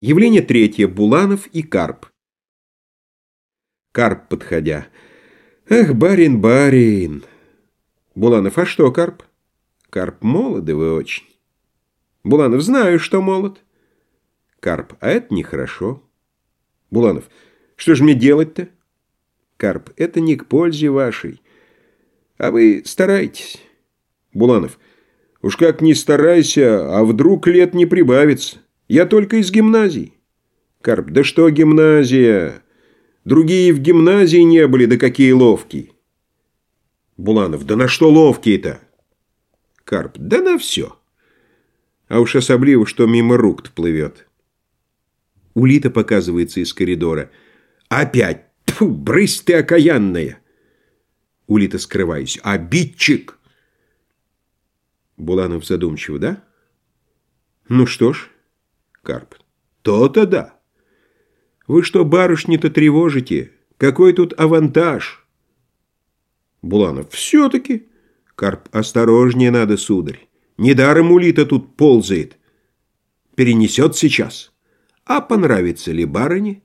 Явление третье. Буланов и Карп. Карп, подходя. Ах, барин, барин. Буланов, а что, Карп? Карп, молоды вы очень. Буланов, знаю, что молод. Карп, а это нехорошо. Буланов, что же мне делать-то? Карп, это не к пользе вашей. А вы старайтесь. Буланов, уж как не старайся, а вдруг лет не прибавится. Я только из гимназии. Карп, да что гимназия? Другие в гимназии не были, да какие ловкие. Буланов, да на что ловкие-то? Карп, да на все. А уж особливо, что мимо рук плывет. Улита показывается из коридора. Опять! Тьфу, брысь ты окаянная! Улита, скрываясь. Обидчик! Буланов задумчиво, да? Ну что ж... Карп. То-то да. Вы что, барышни-то тревожите? Какой тут авантаж? Буланов. Все-таки. Карп. Осторожнее надо, сударь. Недаром улита тут ползает. Перенесет сейчас. А понравится ли барыне?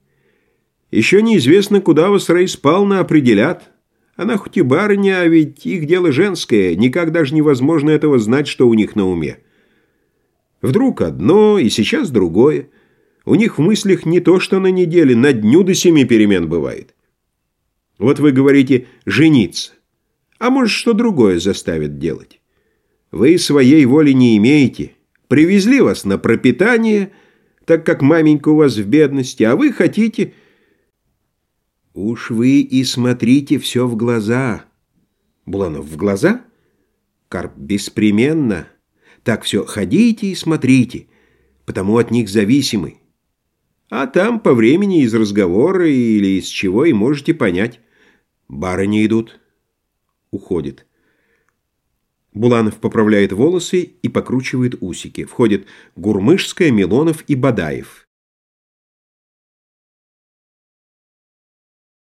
Еще неизвестно, куда вас Рейспална определят. Она хоть и барыня, а ведь их дело женское. Никак даже невозможно этого знать, что у них на уме. Вдруг одно, и сейчас другое. У них в мыслях не то, что на неделе, на дню до семи перемен бывает. Вот вы говорите «жениться», а может, что другое заставит делать. Вы своей воли не имеете. Привезли вас на пропитание, так как маменька у вас в бедности, а вы хотите... Уж вы и смотрите все в глаза. Буланов, в глаза? Карп, беспременно. Так все, ходите и смотрите, потому от них зависимы. А там по времени из разговора или из чего и можете понять. Барыни идут. Уходит. Буланов поправляет волосы и покручивает усики. Входит Гурмышская, Милонов и Бадаев.